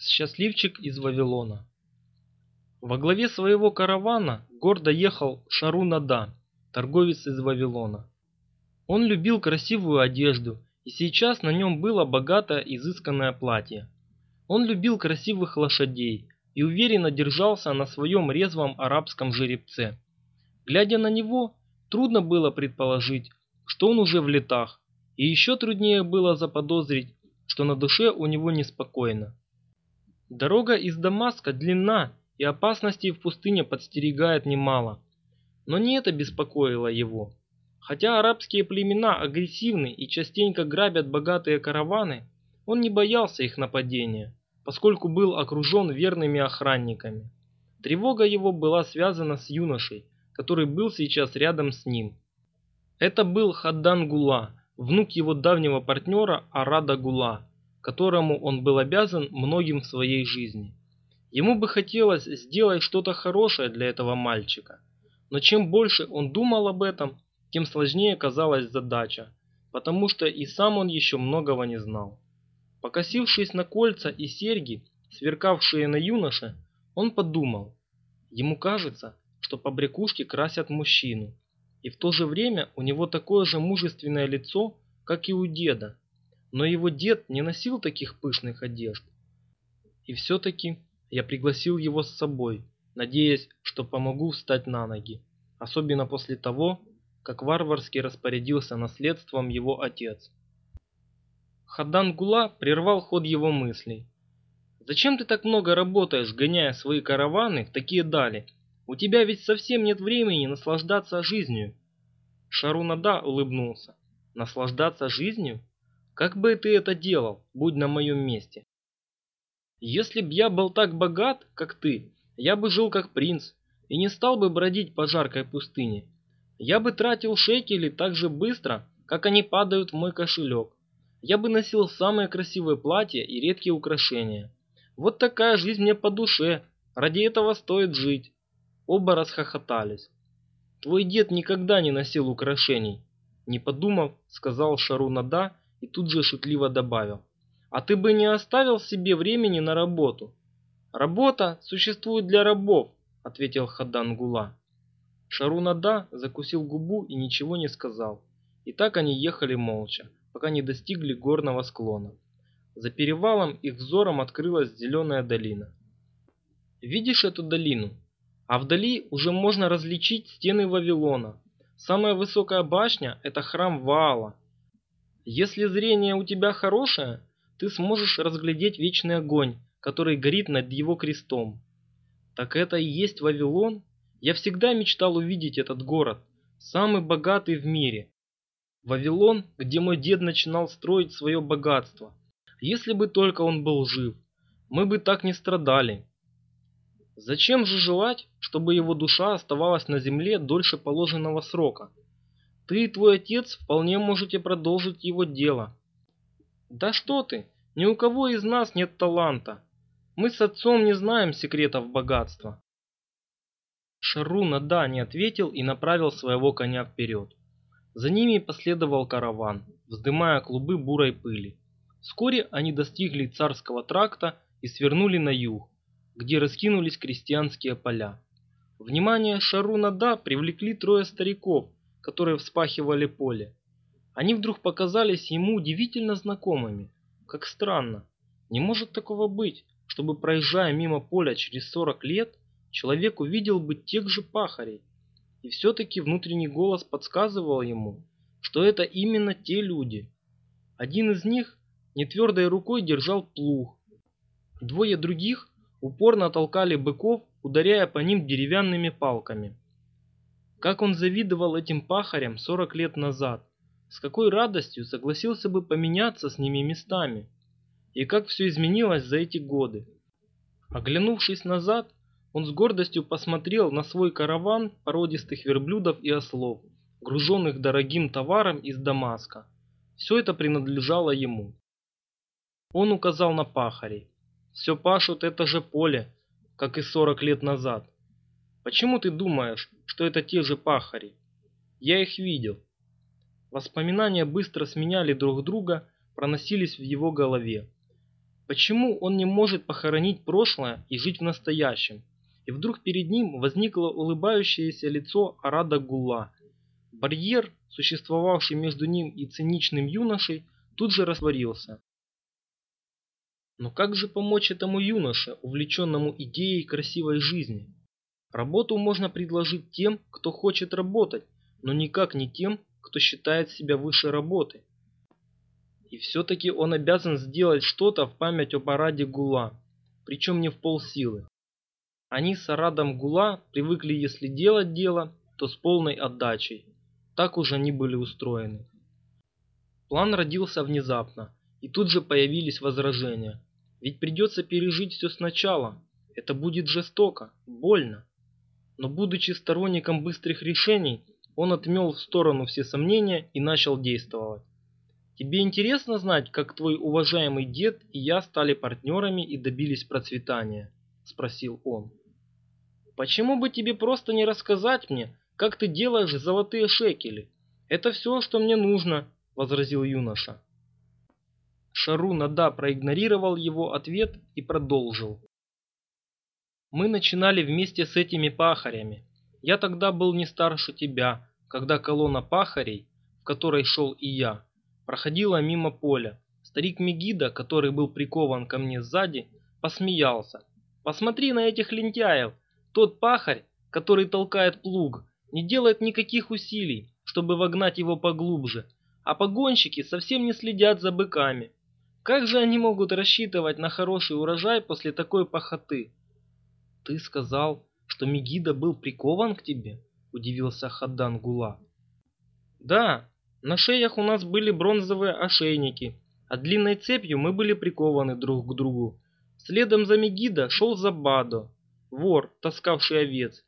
Счастливчик из Вавилона. Во главе своего каравана гордо ехал Шарунада, торговец из Вавилона. Он любил красивую одежду, и сейчас на нем было богатое изысканное платье. Он любил красивых лошадей и уверенно держался на своем резвом арабском жеребце. Глядя на него, трудно было предположить, что он уже в летах, и еще труднее было заподозрить, что на душе у него неспокойно. Дорога из Дамаска длинна, и опасностей в пустыне подстерегает немало. Но не это беспокоило его. Хотя арабские племена агрессивны и частенько грабят богатые караваны, он не боялся их нападения, поскольку был окружен верными охранниками. Тревога его была связана с юношей, который был сейчас рядом с ним. Это был Хаддан Гула, внук его давнего партнера Арада Гула, которому он был обязан многим в своей жизни. Ему бы хотелось сделать что-то хорошее для этого мальчика, но чем больше он думал об этом, тем сложнее казалась задача, потому что и сам он еще многого не знал. Покосившись на кольца и серьги, сверкавшие на юноше, он подумал, ему кажется, что побрякушки красят мужчину, и в то же время у него такое же мужественное лицо, как и у деда, но его дед не носил таких пышных одежд. И все-таки я пригласил его с собой, надеясь, что помогу встать на ноги, особенно после того, как варварски распорядился наследством его отец. Хадан Гула прервал ход его мыслей. «Зачем ты так много работаешь, гоняя свои караваны в такие дали? У тебя ведь совсем нет времени наслаждаться жизнью». Шарунада улыбнулся. «Наслаждаться жизнью? Как бы ты это делал, будь на моем месте? Если б я был так богат, как ты, я бы жил как принц и не стал бы бродить по жаркой пустыне. Я бы тратил шекели так же быстро, как они падают в мой кошелек. Я бы носил самые красивые платья и редкие украшения. Вот такая жизнь мне по душе, ради этого стоит жить. Оба расхохотались. Твой дед никогда не носил украшений. Не подумав, сказал Шарунада и тут же шутливо добавил. А ты бы не оставил себе времени на работу? Работа существует для рабов, ответил Хадан Гула. Шарунада закусил губу и ничего не сказал. И так они ехали молча, пока не достигли горного склона. За перевалом их взором открылась зеленая долина. «Видишь эту долину? А вдали уже можно различить стены Вавилона. Самая высокая башня – это храм Ваала, если зрение у тебя хорошее, ты сможешь разглядеть вечный огонь, который горит над его крестом. Так это и есть Вавилон? Я всегда мечтал увидеть этот город, самый богатый в мире. Вавилон, где мой дед начинал строить свое богатство. Если бы только он был жив, мы бы так не страдали. Зачем же желать, чтобы его душа оставалась на земле дольше положенного срока? Ты и твой отец вполне можете продолжить его дело. Да что ты, ни у кого из нас нет таланта. Мы с отцом не знаем секретов богатства. Шаруна да не ответил и направил своего коня вперед. За ними последовал караван, вздымая клубы бурой пыли. Вскоре они достигли царского тракта и свернули на юг, где раскинулись крестьянские поля. Внимание Шаруна да привлекли трое стариков, которые вспахивали поле. Они вдруг показались ему удивительно знакомыми. Как странно. Не может такого быть, чтобы проезжая мимо поля через 40 лет, человек увидел бы тех же пахарей. И все-таки внутренний голос подсказывал ему, что это именно те люди. Один из них нетвердой рукой держал плуг. Двое других упорно толкали быков, ударяя по ним деревянными палками. Как он завидовал этим пахарям 40 лет назад, с какой радостью согласился бы поменяться с ними местами. И как все изменилось за эти годы. Оглянувшись назад, он с гордостью посмотрел на свой караван породистых верблюдов и ослов, груженных дорогим товаром из Дамаска. Все это принадлежало ему. Он указал на пахарей. Все пашут это же поле, как и 40 лет назад. Почему ты думаешь, что это те же пахари? Я их видел. Воспоминания быстро сменяли друг друга, проносились в его голове. Почему он не может похоронить прошлое и жить в настоящем? И вдруг перед ним возникло улыбающееся лицо Арада Гула. Барьер, существовавший между ним и циничным юношей, тут же растворился. Но как же помочь этому юноше, увлеченному идеей красивой жизни? Работу можно предложить тем, кто хочет работать, но никак не тем, кто считает себя выше работы. И все-таки он обязан сделать что-то в память о параде Гула, причем не в полсилы. Они с Арадом Гула привыкли, если делать дело, то с полной отдачей. Так уже они были устроены. План родился внезапно, и тут же появились возражения. Ведь придется пережить все сначала. Это будет жестоко, больно. Но будучи сторонником быстрых решений, он отмел в сторону все сомнения и начал действовать. Тебе интересно знать, как твой уважаемый дед и я стали партнерами и добились процветания? Спросил он. Почему бы тебе просто не рассказать мне, как ты делаешь золотые шекели? Это все, что мне нужно, возразил юноша. Шару Нада проигнорировал его ответ и продолжил. Мы начинали вместе с этими пахарями. Я тогда был не старше тебя, когда колонна пахарей, в которой шел и я, проходила мимо поля. Старик Мегида, который был прикован ко мне сзади, посмеялся. «Посмотри на этих лентяев! Тот пахарь, который толкает плуг, не делает никаких усилий, чтобы вогнать его поглубже, а погонщики совсем не следят за быками. Как же они могут рассчитывать на хороший урожай после такой пахоты?» «Ты сказал, что Мегида был прикован к тебе?» – удивился Хаддан Гула. «Да, на шеях у нас были бронзовые ошейники, а длинной цепью мы были прикованы друг к другу. Следом за Мегида шел Забадо, вор, таскавший овец.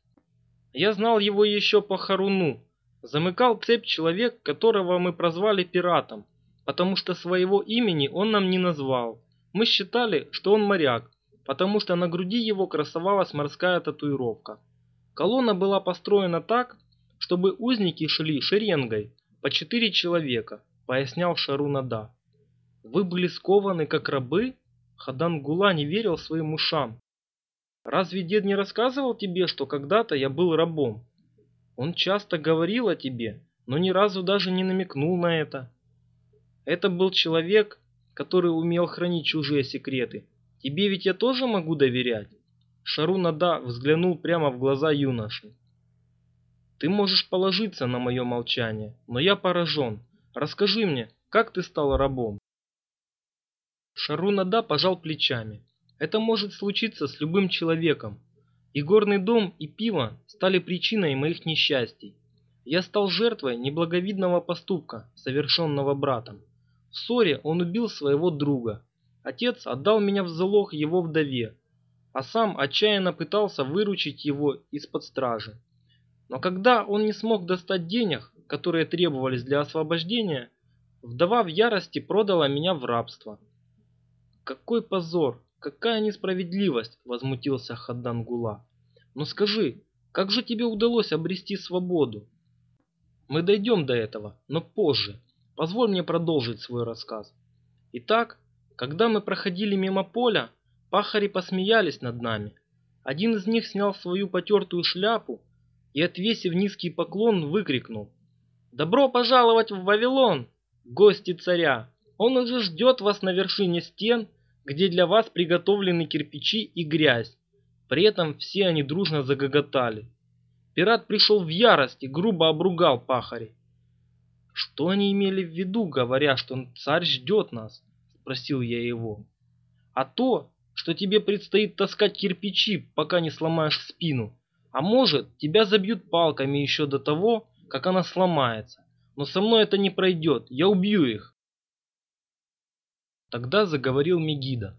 Я знал его еще по Харуну. Замыкал цепь человек, которого мы прозвали пиратом, потому что своего имени он нам не назвал. Мы считали, что он моряк, потому что на груди его красовалась морская татуировка. Колонна была построена так, чтобы узники шли шеренгой, по четыре человека, пояснял Шарунада. Вы были скованы как рабы? Хадан Гула не верил своим ушам. Разве дед не рассказывал тебе, что когда-то я был рабом? Он часто говорил о тебе, но ни разу даже не намекнул на это. Это был человек, который умел хранить чужие секреты. Тебе ведь я тоже могу доверять. Шарунада взглянул прямо в глаза юноши. Ты можешь положиться на мое молчание, но я поражен. Расскажи мне, как ты стал рабом? Шарунада пожал плечами. Это может случиться с любым человеком. И горный дом, и пиво стали причиной моих несчастий. Я стал жертвой неблаговидного поступка, совершенного братом. В ссоре он убил своего друга. Отец отдал меня в залог его вдове, а сам отчаянно пытался выручить его из-под стражи. Но когда он не смог достать денег, которые требовались для освобождения, вдова в ярости продала меня в рабство. Какой позор! «Какая несправедливость!» – возмутился Хаддан Гула. «Но скажи, как же тебе удалось обрести свободу?» «Мы дойдем до этого, но позже. Позволь мне продолжить свой рассказ. Итак, когда мы проходили мимо поля, пахари посмеялись над нами. Один из них снял свою потертую шляпу и, отвесив низкий поклон, выкрикнул. «Добро пожаловать в Вавилон, гости царя! Он уже ждет вас на вершине стен где для вас приготовлены кирпичи и грязь. При этом все они дружно загоготали. Пират пришел в ярость и грубо обругал пахарей. «Что они имели в виду, говоря, что царь ждет нас?» – спросил я его. «А то, что тебе предстоит таскать кирпичи, пока не сломаешь спину. А может, тебя забьют палками еще до того, как она сломается. Но со мной это не пройдет, я убью их. Тогда заговорил Мегида.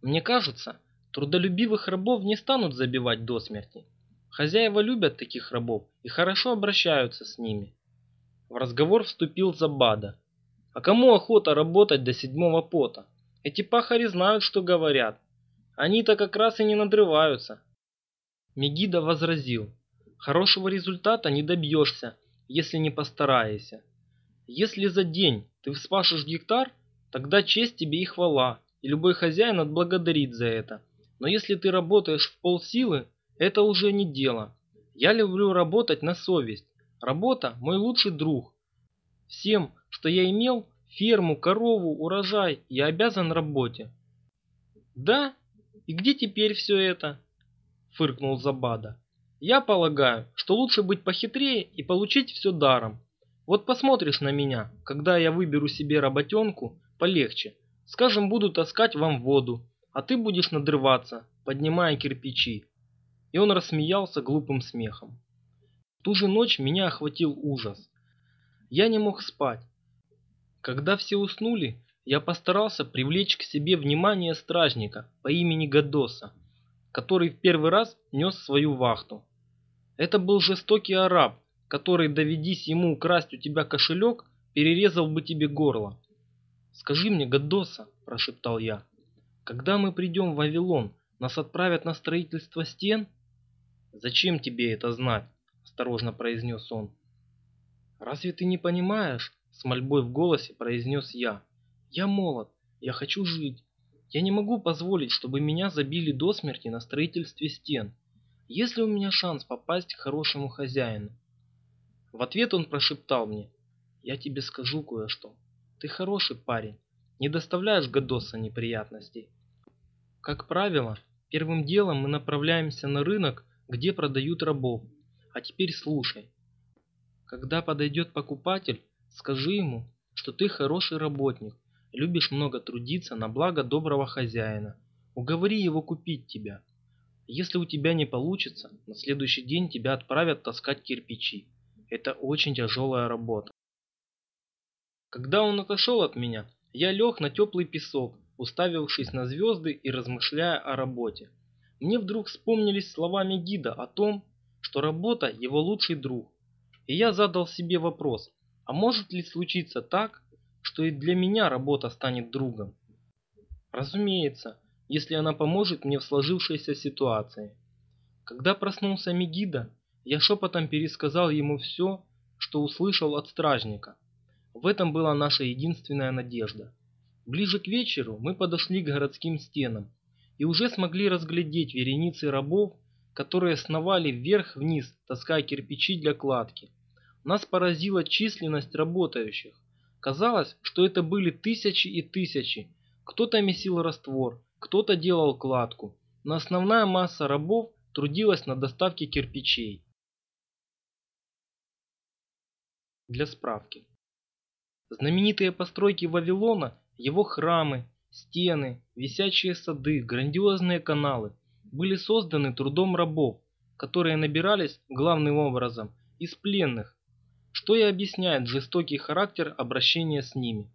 Мне кажется, трудолюбивых рабов не станут забивать до смерти. Хозяева любят таких рабов и хорошо обращаются с ними. В разговор вступил Забада. А кому охота работать до седьмого пота? Эти пахари знают, что говорят. Они-то как раз и не надрываются. Мегида возразил. Хорошего результата не добьешься, если не постараешься. Если за день ты вспашешь гектар, Тогда честь тебе и хвала, и любой хозяин отблагодарит за это. Но если ты работаешь в полсилы, это уже не дело. Я люблю работать на совесть. Работа – мой лучший друг. Всем, что я имел, ферму, корову, урожай, я обязан работе. Да? И где теперь все это? Фыркнул Забада. Я полагаю, что лучше быть похитрее и получить все даром. Вот посмотришь на меня, когда я выберу себе работенку полегче. Скажем, буду таскать вам воду, а ты будешь надрываться, поднимая кирпичи. И он рассмеялся глупым смехом. В ту же ночь меня охватил ужас. Я не мог спать. Когда все уснули, я постарался привлечь к себе внимание стражника по имени Гадоса, который в первый раз нес свою вахту. Это был жестокий араб, который, доведись ему украсть у тебя кошелек, перерезал бы тебе горло. «Скажи мне, Гадоса», – прошептал я, – «когда мы придем в Вавилон, нас отправят на строительство стен?» «Зачем тебе это знать?» – осторожно произнес он. «Разве ты не понимаешь?» – с мольбой в голосе произнес я. «Я молод, я хочу жить. Я не могу позволить, чтобы меня забили до смерти на строительстве стен. Есть ли у меня шанс попасть к хорошему хозяину? В ответ он прошептал мне. Я тебе скажу кое-что. Ты хороший парень. Не доставляешь Гадоса неприятностей. Как правило, первым делом мы направляемся на рынок, где продают рабов. А теперь слушай. Когда подойдет покупатель, скажи ему, что ты хороший работник, любишь много трудиться на благо доброго хозяина. Уговори его купить тебя. Если у тебя не получится, на следующий день тебя отправят таскать кирпичи. Это очень тяжелая работа. Когда он отошел от меня, я лег на теплый песок, уставившись на звезды и размышляя о работе. Мне вдруг вспомнились словами гида о том, что работа – его лучший друг. И я задал себе вопрос, а может ли случиться так, что и для меня работа станет другом? Разумеется, если она поможет мне в сложившейся ситуации. Когда проснулся Мегида, я шепотом пересказал ему все, что услышал от стражника. В этом была наша единственная надежда. Ближе к вечеру мы подошли к городским стенам и уже смогли разглядеть вереницы рабов, которые сновали вверх-вниз, таская кирпичи для кладки. Нас поразила численность работающих. Казалось, что это были тысячи и тысячи. Кто-то месил раствор, кто-то делал кладку, но основная масса рабов трудилась на доставке кирпичей. Для справки. Знаменитые постройки Вавилона, его храмы, стены, висячие сады, грандиозные каналы были созданы трудом рабов, которые набирались главным образом из пленных, что и объясняет жестокий характер обращения с ними.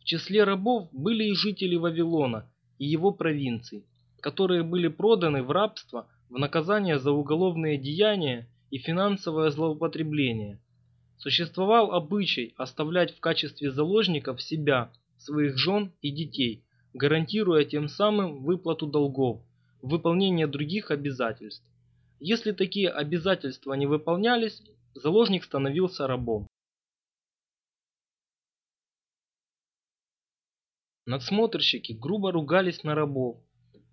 В числе рабов были и жители Вавилона, и его провинций, которые были проданы в рабство в наказание за уголовные деяния и финансовое злоупотребление. Существовал обычай оставлять в качестве заложников себя, своих жен и детей, гарантируя тем самым выплату долгов, выполнение других обязательств. Если такие обязательства не выполнялись, заложник становился рабом. Надсмотрщики грубо ругались на рабов,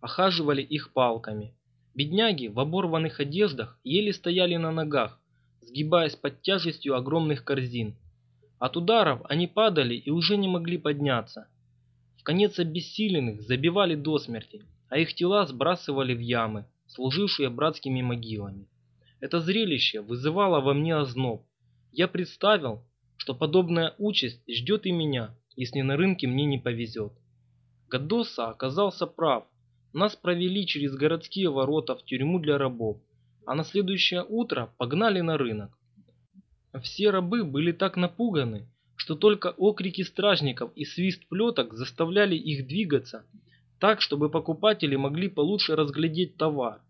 охаживали их палками. Бедняги в оборванных одеждах еле стояли на ногах, сгибаясь под тяжестью огромных корзин. От ударов они падали и уже не могли подняться. В конец обессиленных забивали до смерти, а их тела сбрасывали в ямы, служившие братскими могилами. Это зрелище вызывало во мне озноб. Я представил, что подобная участь ждет и меня, если на рынке мне не повезет. Гадоса оказался прав. Нас провели через городские ворота в тюрьму для рабов, а на следующее утро погнали на рынок. Все рабы были так напуганы, что только окрики стражников и свист плеток заставляли их двигаться так, чтобы покупатели могли получше разглядеть товар.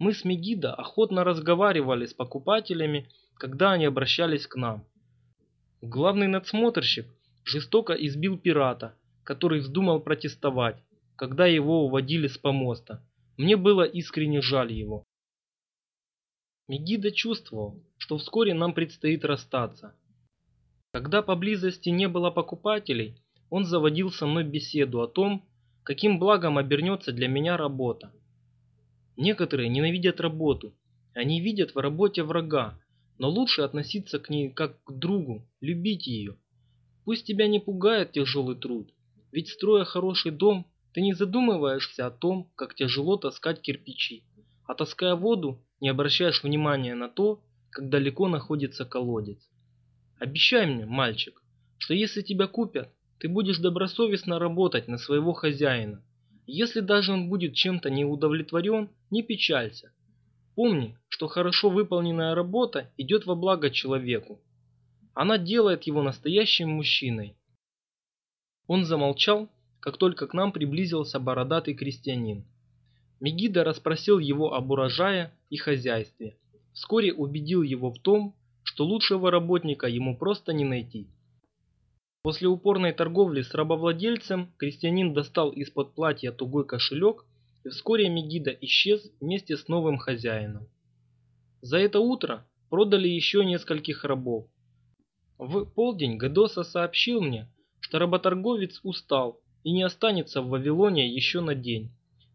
Мы с Мегида охотно разговаривали с покупателями, когда они обращались к нам. Главный надсмотрщик жестоко избил пирата, который вздумал протестовать, когда его уводили с помоста. Мне было искренне жаль его. Мегида чувствовал, что вскоре нам предстоит расстаться. Когда поблизости не было покупателей, он заводил со мной беседу о том, каким благом обернется для меня работа. Некоторые ненавидят работу. Они видят в работе врага, но лучше относиться к ней как к другу, любить ее. Пусть тебя не пугает тяжелый труд, ведь строя хороший дом, ты не задумываешься о том, как тяжело таскать кирпичи, а таская воду, не обращаешь внимания на то, как далеко находится колодец. Обещай мне, мальчик, что если тебя купят, ты будешь добросовестно работать на своего хозяина. Если даже он будет чем-то не удовлетворен, не печалься. Помни, что хорошо выполненная работа идет во благо человеку. Она делает его настоящим мужчиной. Он замолчал, как только к нам приблизился бородатый крестьянин. Мегида расспросил его об урожае и хозяйстве. Вскоре убедил его в том, что лучшего работника ему просто не найти. После упорной торговли с рабовладельцем крестьянин достал из-под платья тугой кошелек, и вскоре Мегида исчез вместе с новым хозяином. За это утро продали еще нескольких рабов. В полдень Гадоса сообщил мне, что работорговец устал и не останется в Вавилоне еще на день,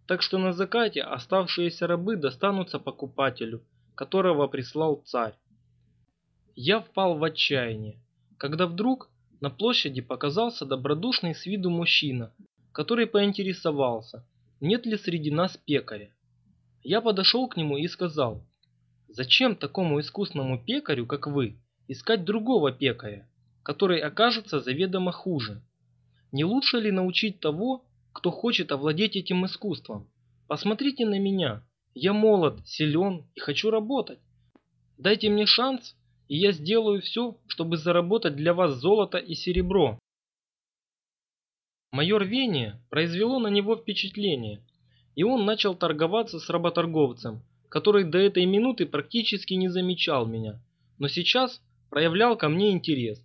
так что на закате оставшиеся рабы достанутся покупателю, которого прислал царь. Я впал в отчаяние, когда вдруг на площади показался добродушный с виду мужчина, который поинтересовался, нет ли среди нас пекаря. Я подошел к нему и сказал, зачем такому искусному пекарю, как вы, искать другого пекаря, который окажется заведомо хуже? Не лучше ли научить того, кто хочет овладеть этим искусством? Посмотрите на меня, я молод, силен и хочу работать. Дайте мне шанс, и я сделаю все, чтобы заработать для вас золото и серебро. Мое рвение произвело на него впечатление, и он начал торговаться с работорговцем, который до этой минуты практически не замечал меня, но сейчас проявлял ко мне интерес.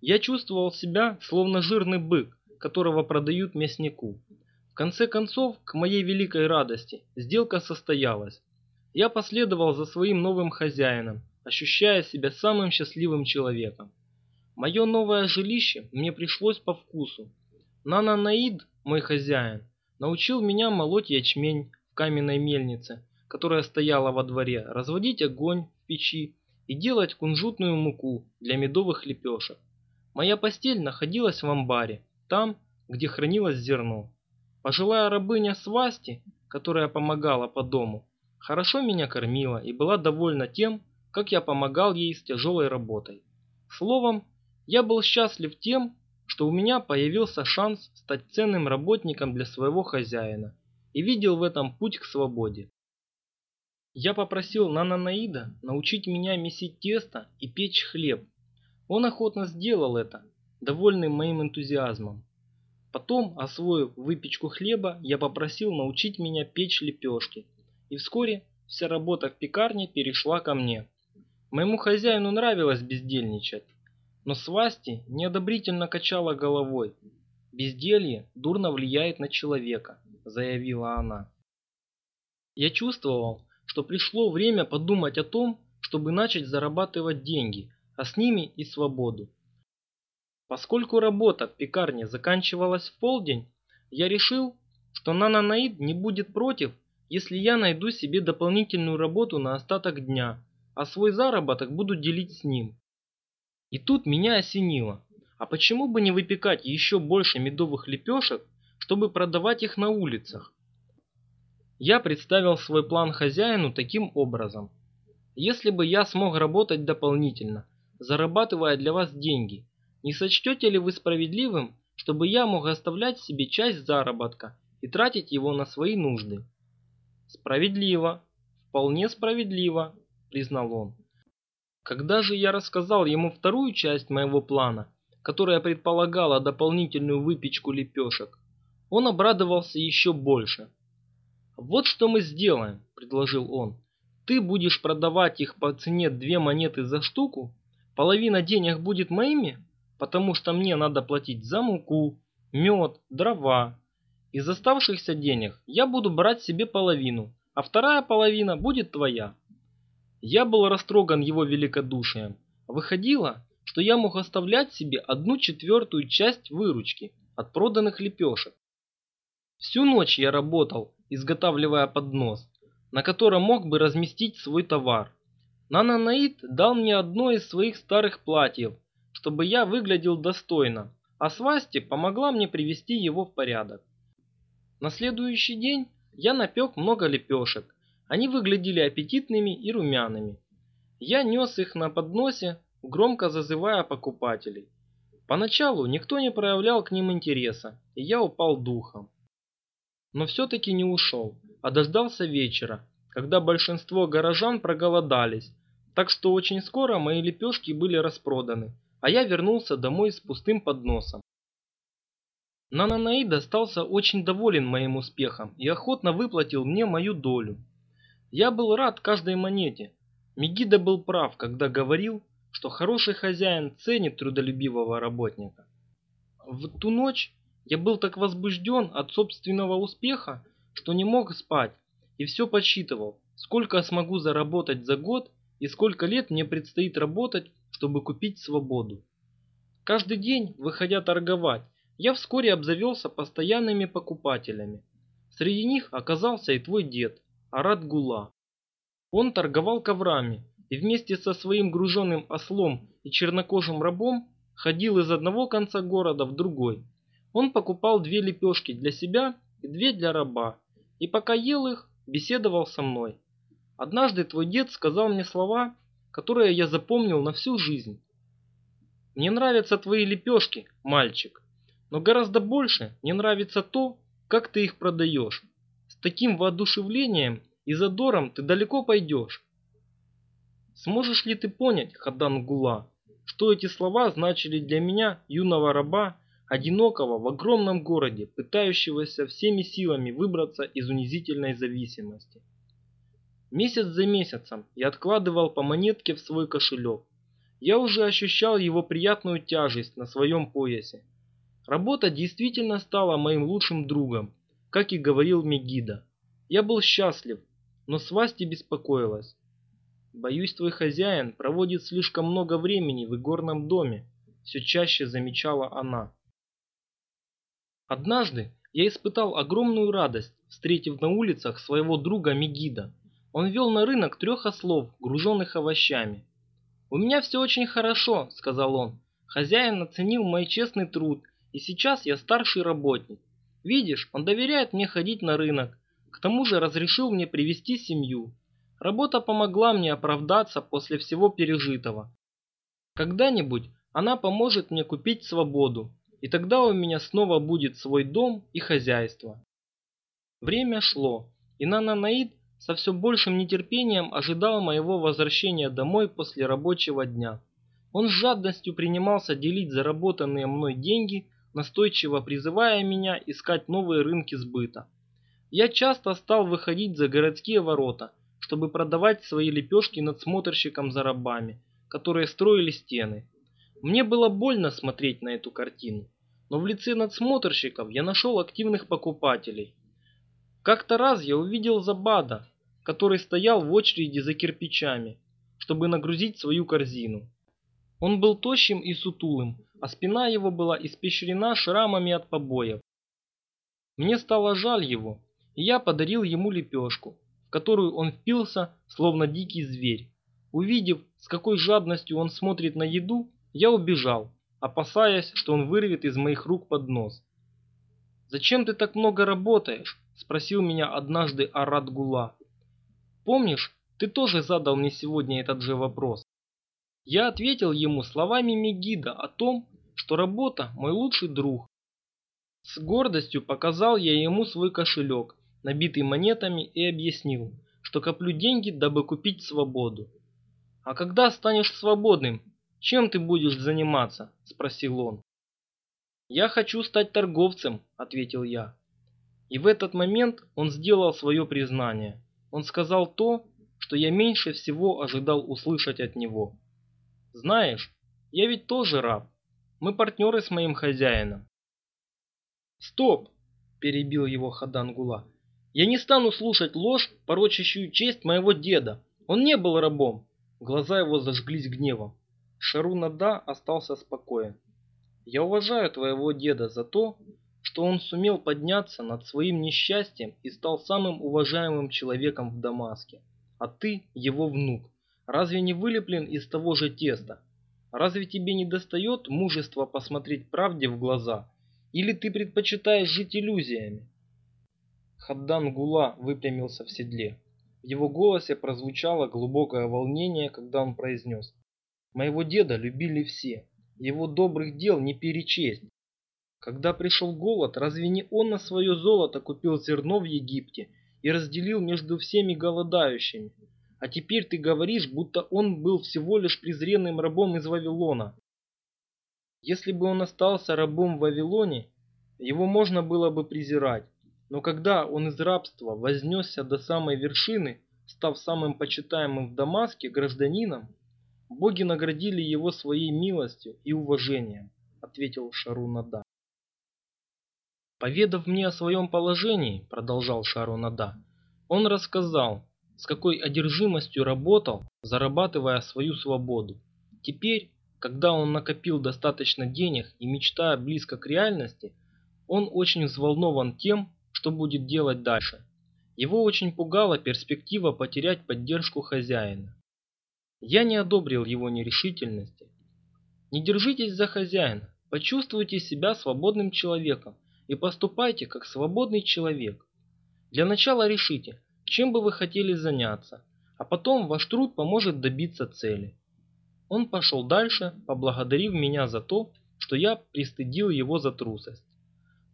Я чувствовал себя словно жирный бык, которого продают мяснику. В конце концов, к моей великой радости, сделка состоялась. Я последовал за своим новым хозяином, ощущая себя самым счастливым человеком. Мое новое жилище мне пришлось по вкусу. Нананаид, мой хозяин, научил меня молоть ячмень в каменной мельнице, которая стояла во дворе, разводить огонь в печи и делать кунжутную муку для медовых лепешек. Моя постель находилась в амбаре, там, где хранилось зерно. Пожилая рабыня Свасти, которая помогала по дому, хорошо меня кормила и была довольна тем, как я помогал ей с тяжелой работой. Словом, я был счастлив тем, что у меня появился шанс стать ценным работником для своего хозяина и видел в этом путь к свободе. Я попросил Нананаида научить меня месить тесто и печь хлеб. Он охотно сделал это, довольный моим энтузиазмом. Потом, освоив выпечку хлеба, я попросил научить меня печь лепешки, и вскоре вся работа в пекарне перешла ко мне. Моему хозяину нравилось бездельничать, но Свасти неодобрительно качала головой. «Безделье дурно влияет на человека», – заявила она. Я чувствовал, что пришло время подумать о том, чтобы начать зарабатывать деньги, а с ними и свободу. Поскольку работа в пекарне заканчивалась в полдень, я решил, что Нананаид не будет против, если я найду себе дополнительную работу на остаток дня – а свой заработок буду делить с ним. И тут меня осенило. А почему бы не выпекать еще больше медовых лепешек, чтобы продавать их на улицах? Я представил свой план хозяину таким образом. Если бы я смог работать дополнительно, зарабатывая для вас деньги, не сочтете ли вы справедливым, чтобы я мог оставлять себе часть заработка и тратить его на свои нужды? Справедливо, вполне справедливо, признал он. Когда же я рассказал ему вторую часть моего плана, которая предполагала дополнительную выпечку лепешек, он обрадовался еще больше. «Вот что мы сделаем», – предложил он. «Ты будешь продавать их по цене две монеты за штуку, половина денег будет моими, потому что мне надо платить за муку, мед, дрова. Из оставшихся денег я буду брать себе половину, а вторая половина будет твоя. Я был растроган его великодушием. Выходило, что я мог оставлять себе одну четвертую часть выручки от проданных лепешек. Всю ночь я работал, изготавливая поднос, на котором мог бы разместить свой товар. Нананаид дал мне одно из своих старых платьев, чтобы я выглядел достойно, а Свасти помогла мне привести его в порядок. На следующий день я напек много лепешек. Они выглядели аппетитными и румяными. Я нес их на подносе, громко зазывая покупателей. Поначалу никто не проявлял к ним интереса, и я упал духом. Но все-таки не ушел, а дождался вечера, когда большинство горожан проголодались, так что очень скоро мои лепешки были распроданы, а я вернулся домой с пустым подносом. Нананаид остался очень доволен моим успехом и охотно выплатил мне мою долю. Я был рад каждой монете. Мегида был прав, когда говорил, что хороший хозяин ценит трудолюбивого работника. В ту ночь я был так возбужден от собственного успеха, что не мог спать и все подсчитывал, сколько смогу заработать за год и сколько лет мне предстоит работать, чтобы купить свободу. Каждый день, выходя торговать, я вскоре обзавелся постоянными покупателями. Среди них оказался и твой дед, Арат Гула. Он торговал коврами и вместе со своим груженным ослом и чернокожим рабом ходил из одного конца города в другой. Он покупал две лепешки для себя и две для раба, и пока ел их, беседовал со мной. Однажды твой дед сказал мне слова, которые я запомнил на всю жизнь. «Мне нравятся твои лепешки, мальчик. Но гораздо больше мне нравится то, как ты их продаешь. Таким воодушевлением и задором ты далеко пойдешь. Сможешь ли ты понять, Хадан Гула, что эти слова значили для меня, юного раба, одинокого в огромном городе, пытающегося всеми силами выбраться из унизительной зависимости? Месяц за месяцем я откладывал по монетке в свой кошелек. Я уже ощущал его приятную тяжесть на своем поясе. Работа действительно стала моим лучшим другом, как и говорил Мегида. Я был счастлив, но Свасти беспокоилась. «Боюсь, твой хозяин проводит слишком много времени в игорном доме», все чаще замечала она. Однажды я испытал огромную радость, встретив на улицах своего друга Мегида. Он вел на рынок трех ослов, груженных овощами. «У меня все очень хорошо», — сказал он. «Хозяин оценил мой честный труд и сейчас я старший работник. Видишь, он доверяет мне ходить на рынок. К тому же разрешил мне привести семью. Работа помогла мне оправдаться после всего пережитого. Когда-нибудь она поможет мне купить свободу, и тогда у меня снова будет свой дом и хозяйство. Время шло, и Нананаид со все большим нетерпением ожидал моего возвращения домой после рабочего дня. Он с жадностью принимался делить заработанные мной деньги настойчиво призывая меня искать новые рынки сбыта. Я часто стал выходить за городские ворота, чтобы продавать свои лепешки надсмотрщикам за рабами, которые строили стены. Мне было больно смотреть на эту картину, но в лице надсмотрщиков я нашел активных покупателей. Как-то раз я увидел Забада, который стоял в очереди за кирпичами, чтобы нагрузить свою корзину. Он был тощим и сутулым, а спина его была испещрена шрамами от побоев. Мне стало жаль его, и я подарил ему лепешку, в которую он впился, словно дикий зверь. Увидев, с какой жадностью он смотрит на еду, я убежал, опасаясь, что он вырвет из моих рук поднос. «Зачем ты так много работаешь?» – спросил меня однажды Арат Гула. «Помнишь, ты тоже задал мне сегодня этот же вопрос?» Я ответил ему словами Мегида о том, что работа – мой лучший друг. С гордостью показал я ему свой кошелек, набитый монетами, и объяснил, что коплю деньги, дабы купить свободу. «А когда станешь свободным, чем ты будешь заниматься?» – спросил он. «Я хочу стать торговцем», – ответил я. И в этот момент он сделал свое признание. Он сказал то, что я меньше всего ожидал услышать от него. Знаешь, я ведь тоже раб. Мы партнеры с моим хозяином. Стоп, перебил его Хадан Гула. Я не стану слушать ложь, порочащую честь моего деда. Он не был рабом. Глаза его зажглись гневом. Шарунада остался спокоен. Я уважаю твоего деда за то, что он сумел подняться над своим несчастьем и стал самым уважаемым человеком в Дамаске. А ты, его внук, разве не вылеплен из того же теста? Разве тебе не достает мужества посмотреть правде в глаза? Или ты предпочитаешь жить иллюзиями? Хаддан Гула выпрямился в седле. В его голосе прозвучало глубокое волнение, когда он произнес. «Моего деда любили все. Его добрых дел не перечесть. Когда пришел голод, разве не он на свое золото купил зерно в Египте и разделил между всеми голодающими? А теперь ты говоришь, будто он был всего лишь презренным рабом из Вавилона. Если бы он остался рабом в Вавилоне, его можно было бы презирать. Но когда он из рабства вознесся до самой вершины, став самым почитаемым в Дамаске гражданином, боги наградили его своей милостью и уважением, ответил Шарунада. Поведав мне о своем положении, продолжал Шарунада, он рассказал, с какой одержимостью работал, зарабатывая свою свободу. Теперь, когда он накопил достаточно денег и мечтая близко к реальности, он очень взволнован тем, что будет делать дальше. Его очень пугала перспектива потерять поддержку хозяина. Я не одобрил его нерешительности. Не держитесь за хозяина, почувствуйте себя свободным человеком и поступайте как свободный человек. Для начала решите, чем бы вы хотели заняться, а потом ваш труд поможет добиться цели. Он пошел дальше, поблагодарив меня за то, что я пристыдил его за трусость.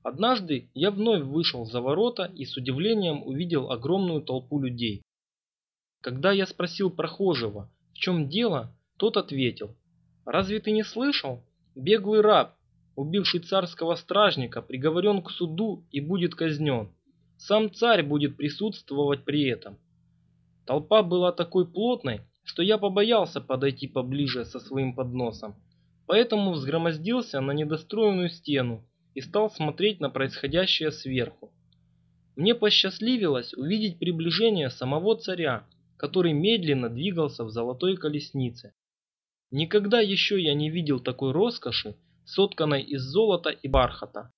Однажды я вновь вышел за ворота и с удивлением увидел огромную толпу людей. Когда я спросил прохожего, в чем дело, тот ответил, «Разве ты не слышал? Беглый раб, убивший царского стражника, приговорен к суду и будет казнен. Сам царь будет присутствовать при этом». Толпа была такой плотной, что я побоялся подойти поближе со своим подносом, поэтому взгромоздился на недостроенную стену и стал смотреть на происходящее сверху. Мне посчастливилось увидеть приближение самого царя, который медленно двигался в золотой колеснице. Никогда еще я не видел такой роскоши, сотканной из золота и бархата.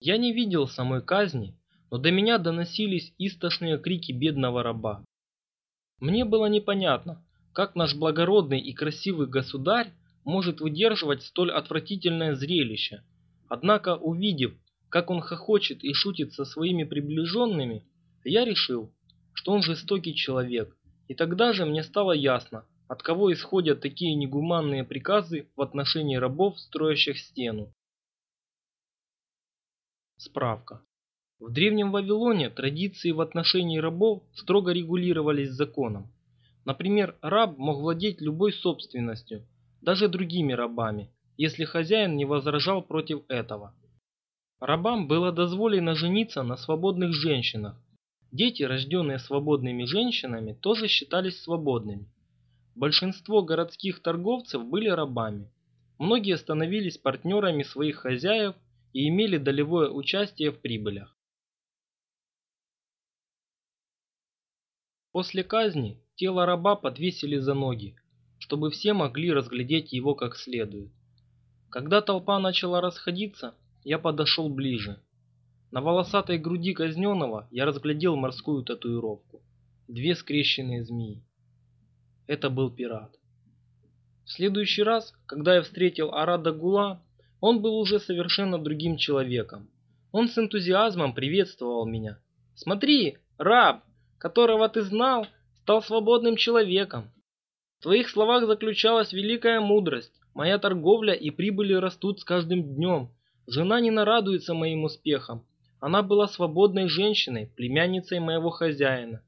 Я не видел самой казни, но до меня доносились истошные крики бедного раба. Мне было непонятно, как наш благородный и красивый государь может выдерживать столь отвратительное зрелище. Однако, увидев, как он хохочет и шутит со своими приближенными, я решил, что он жестокий человек, и тогда же мне стало ясно, от кого исходят такие негуманные приказы в отношении рабов, строящих стену. Справка. В Древнем Вавилоне традиции в отношении рабов строго регулировались законом. Например, раб мог владеть любой собственностью, даже другими рабами, если хозяин не возражал против этого. Рабам было дозволено жениться на свободных женщинах. Дети, рожденные свободными женщинами, тоже считались свободными. Большинство городских торговцев были рабами. Многие становились партнерами своих хозяев и имели долевое участие в прибылях. После казни тело раба подвесили за ноги, чтобы все могли разглядеть его как следует. Когда толпа начала расходиться, я подошел ближе. На волосатой груди казненного я разглядел морскую татуировку. Две скрещенные змеи. Это был пират. В следующий раз, когда я встретил Арада Гула, он был уже совершенно другим человеком. Он с энтузиазмом приветствовал меня. «Смотри, раб, которого ты знал, стал свободным человеком. В твоих словах заключалась великая мудрость. Моя торговля и прибыли растут с каждым днем. Жена не нарадуется моим успехам. Она была свободной женщиной, племянницей моего хозяина.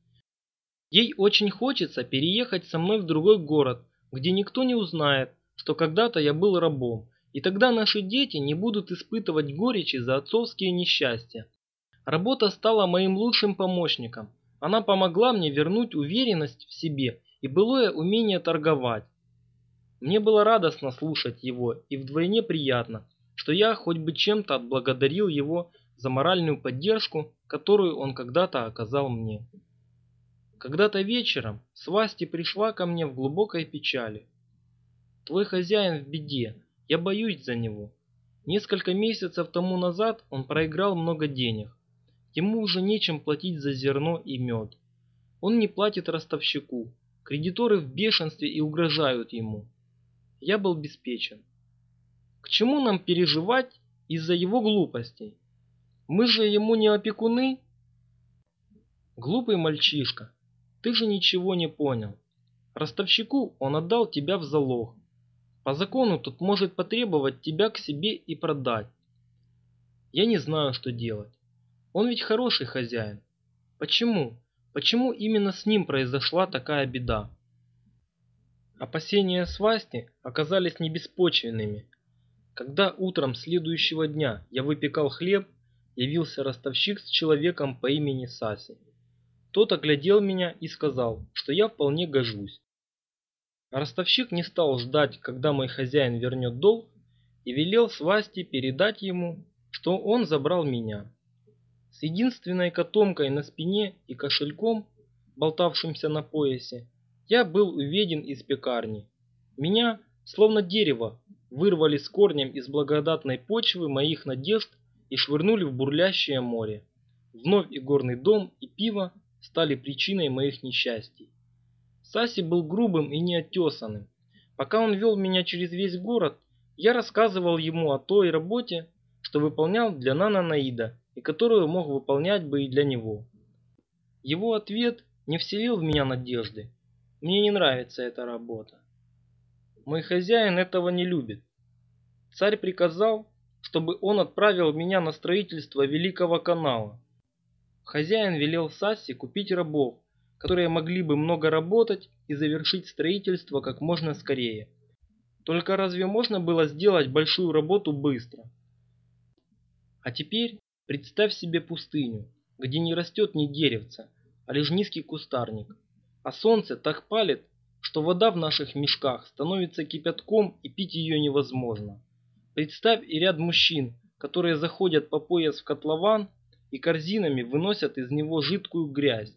Ей очень хочется переехать со мной в другой город, где никто не узнает, что когда-то я был рабом, и тогда наши дети не будут испытывать горечи за отцовские несчастья. Работа стала моим лучшим помощником. Она помогла мне вернуть уверенность в себе и былое умение торговать. Мне было радостно слушать его и вдвойне приятно, что я хоть бы чем-то отблагодарил его за моральную поддержку, которую он когда-то оказал мне. Когда-то вечером Свасти пришла ко мне в глубокой печали. «Твой хозяин в беде, я боюсь за него. Несколько месяцев тому назад он проиграл много денег. Ему уже нечем платить за зерно и мед. Он не платит ростовщику. Кредиторы в бешенстве и угрожают ему. Я был беспечен. К чему нам переживать из-за его глупостей? Мы же ему не опекуны. Глупый мальчишка, ты же ничего не понял. Ростовщику он отдал тебя в залог. По закону тот может потребовать тебя к себе и продать. Я не знаю, что делать. Он ведь хороший хозяин. Почему? Почему именно с ним произошла такая беда? Опасения свасти оказались небеспочвенными. Когда утром следующего дня я выпекал хлеб, явился ростовщик с человеком по имени Саси. Тот оглядел меня и сказал, что я вполне гожусь. Ростовщик не стал ждать, когда мой хозяин вернет долг, и велел свасти передать ему, что он забрал меня. С единственной котомкой на спине и кошельком, болтавшимся на поясе, я был уведен из пекарни. Меня, словно дерево, вырвали с корнем из благодатной почвы моих надежд и швырнули в бурлящее море. Вновь и горный дом, и пиво стали причиной моих несчастий. Саси был грубым и неотесанным. Пока он вел меня через весь город, я рассказывал ему о той работе, что выполнял для Нана Наида и которую мог выполнять бы и для него. Его ответ не вселил в меня надежды. Мне не нравится эта работа. Мой хозяин этого не любит. Царь приказал, чтобы он отправил меня на строительство Великого канала. Хозяин велел Сасси купить рабов, которые могли бы много работать и завершить строительство как можно скорее. Только разве можно было сделать большую работу быстро? А теперь представь себе пустыню, где не растет ни деревца, а лишь низкий кустарник. А солнце так палит, что вода в наших мешках становится кипятком и пить ее невозможно. Представь и ряд мужчин, которые заходят по пояс в котлован и корзинами выносят из него жидкую грязь.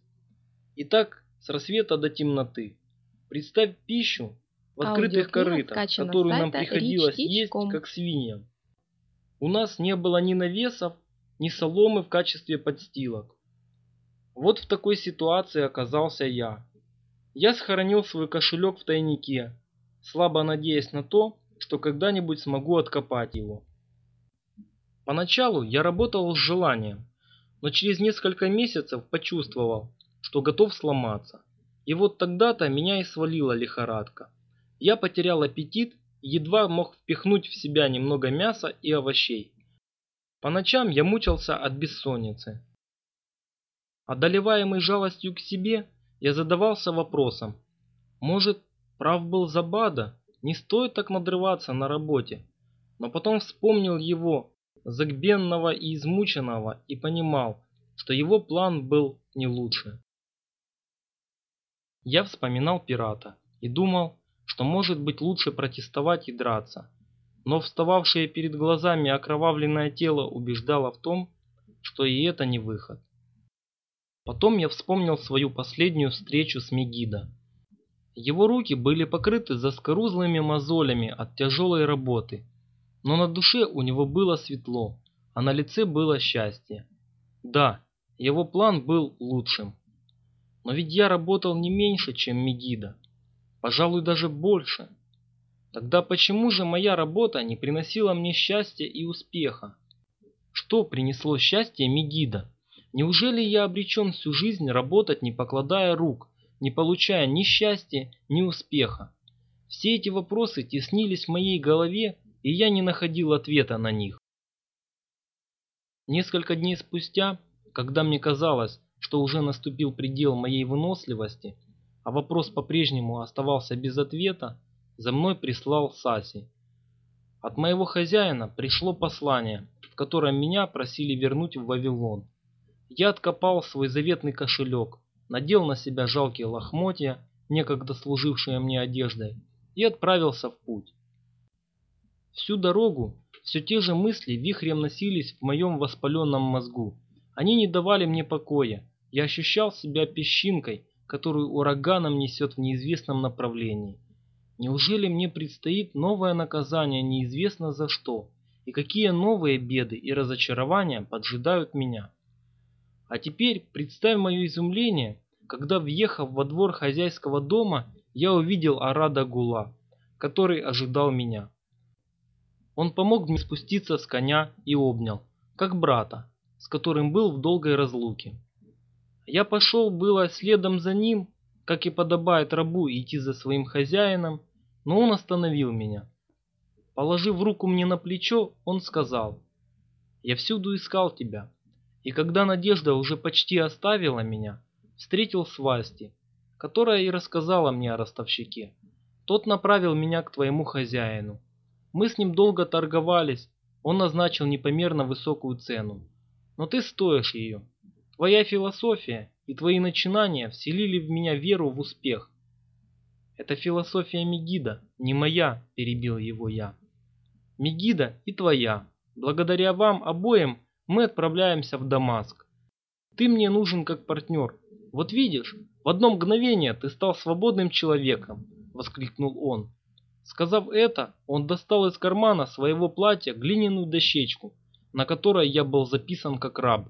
И так с рассвета до темноты. Представь пищу в открытых корытах, которую нам приходилось есть как свиньям. У нас не было ни навесов, ни соломы в качестве подстилок. Вот в такой ситуации оказался я. Я схоронил свой кошелек в тайнике, слабо надеясь на то, что когда-нибудь смогу откопать его. Поначалу я работал с желанием, но через несколько месяцев почувствовал, что готов сломаться. И вот тогда-то меня и свалила лихорадка. Я потерял аппетит едва мог впихнуть в себя немного мяса и овощей. По ночам я мучился от бессонницы. Одолеваемый жалостью к себе, я задавался вопросом, может, прав был Забада, не стоит так надрываться на работе. Но потом вспомнил его, загбенного и измученного, и понимал, что его план был не лучше. Я вспоминал пирата и думал, что может быть лучше протестовать и драться. Но встававшее перед глазами окровавленное тело убеждало в том, что и это не выход. Потом я вспомнил свою последнюю встречу с Мегидо. Его руки были покрыты заскорузлыми мозолями от тяжелой работы, но на душе у него было светло, а на лице было счастье. Да, его план был лучшим. Но ведь я работал не меньше, чем Мегида, пожалуй, даже больше. Тогда почему же моя работа не приносила мне счастья и успеха? Что принесло счастье Мегида? Неужели я обречен всю жизнь работать, не покладая рук, не получая ни счастья, ни успеха. Все эти вопросы теснились в моей голове, и я не находил ответа на них. Несколько дней спустя, когда мне казалось, что уже наступил предел моей выносливости, а вопрос по-прежнему оставался без ответа, за мной прислал Саси. От моего хозяина пришло послание, в котором меня просили вернуть в Вавилон. Я откопал свой заветный кошелек, надел на себя жалкие лохмотья, некогда служившие мне одеждой, и отправился в путь. Всю дорогу все те же мысли вихрем носились в моем воспаленном мозгу. Они не давали мне покоя. Я ощущал себя песчинкой, которую ураганом несет в неизвестном направлении. Неужели мне предстоит новое наказание неизвестно за что? и какие новые беды и разочарования поджидают меня. А теперь представь мое изумление, когда, въехав во двор хозяйского дома, я увидел Арада Гула, который ожидал меня. Он помог мне спуститься с коня и обнял, как брата, с которым был в долгой разлуке. Я пошел было следом за ним, как и подобает рабу идти за своим хозяином, но он остановил меня. Положив руку мне на плечо, он сказал, «Я всюду искал тебя, и когда надежда уже почти оставила меня, встретил Свасти, которая и рассказала мне о ростовщике. Тот направил меня к твоему хозяину. Мы с ним долго торговались, он назначил непомерно высокую цену. Но ты стоишь ее. Твоя философия и твои начинания вселили в меня веру в успех. Это философия Мегида, не моя, перебил его я. Мегида и твоя. Благодаря вам обоим мы отправляемся в Дамаск. Ты мне нужен как партнер. Вот видишь, в одно мгновение ты стал свободным человеком, воскликнул он. Сказав это, он достал из кармана своего платья глиняную дощечку, на которой я был записан как раб.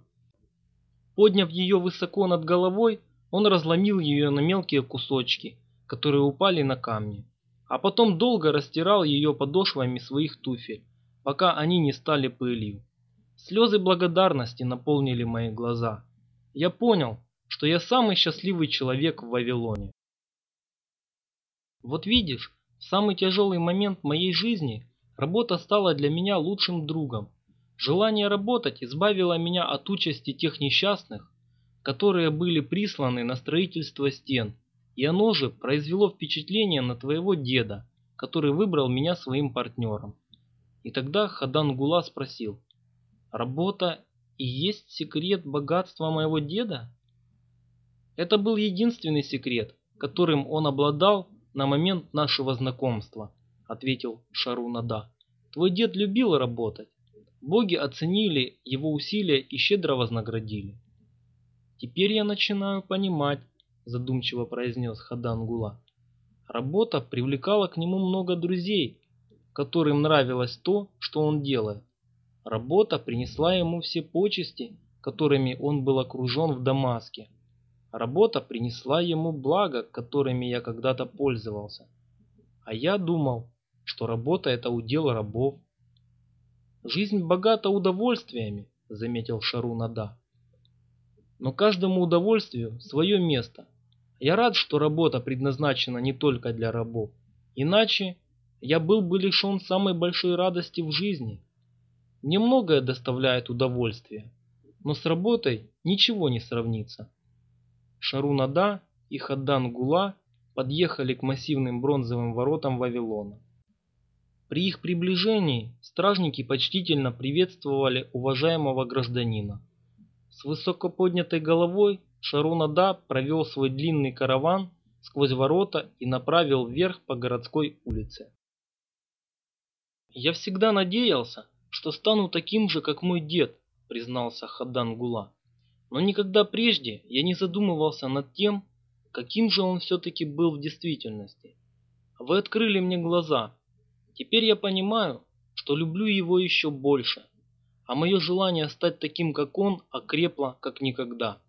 Подняв ее высоко над головой, он разломил ее на мелкие кусочки, которые упали на камни, а потом долго растирал ее подошвами своих туфель, пока они не стали пылью. Слезы благодарности наполнили мои глаза. Я понял, что я самый счастливый человек в Вавилоне. Вот видишь, в самый тяжелый момент моей жизни работа стала для меня лучшим другом, Желание работать избавило меня от участи тех несчастных, которые были присланы на строительство стен, и оно же произвело впечатление на твоего деда, который выбрал меня своим партнером. И тогда Хадан Гула спросил, «Работа и есть секрет богатства моего деда?» Это был единственный секрет, которым он обладал на момент нашего знакомства, ответил Шарунада. Твой дед любил работать, Боги оценили его усилия и щедро вознаградили. «Теперь я начинаю понимать», – задумчиво произнес Хадан Гула. Работа привлекала к нему много друзей, которым нравилось то, что он делает. Работа принесла ему все почести, которыми он был окружен в Дамаске. Работа принесла ему благо, которыми я когда-то пользовался. А я думал, что работа – это удел рабов. Жизнь богата удовольствиями, заметил Шарунада. Но каждому удовольствию свое место. Я рад, что работа предназначена не только для рабов. Иначе я был бы лишен самой большой радости в жизни. Мне многое доставляет удовольствие, но с работой ничего не сравнится. Шарунада и Хаддан Гула подъехали к массивным бронзовым воротам Вавилона. При их приближении стражники почтительно приветствовали уважаемого гражданина. С высоко поднятой головой Шарунада провел свой длинный караван сквозь ворота и направил вверх по городской улице. «Я всегда надеялся, что стану таким же, как мой дед», признался Хадан Гула. «Но никогда прежде я не задумывался над тем, каким же он все-таки был в действительности. Вы открыли мне глаза, Теперь я понимаю, что люблю его еще больше, а мое желание стать таким, как он, окрепло, как никогда.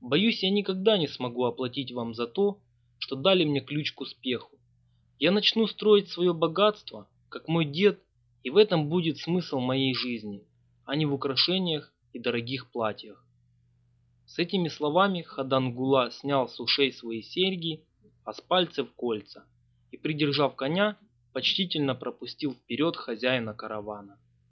Боюсь, я никогда не смогу оплатить вам за то, что дали мне ключ к успеху. Я начну строить свое богатство, как мой дед, и в этом будет смысл моей жизни, а не в украшениях и дорогих платьях. С этими словами Хадан Гула снял с ушей свои серьги, а с пальцев кольца, и, придержав коня, почтительно пропустил вперед хозяина каравана.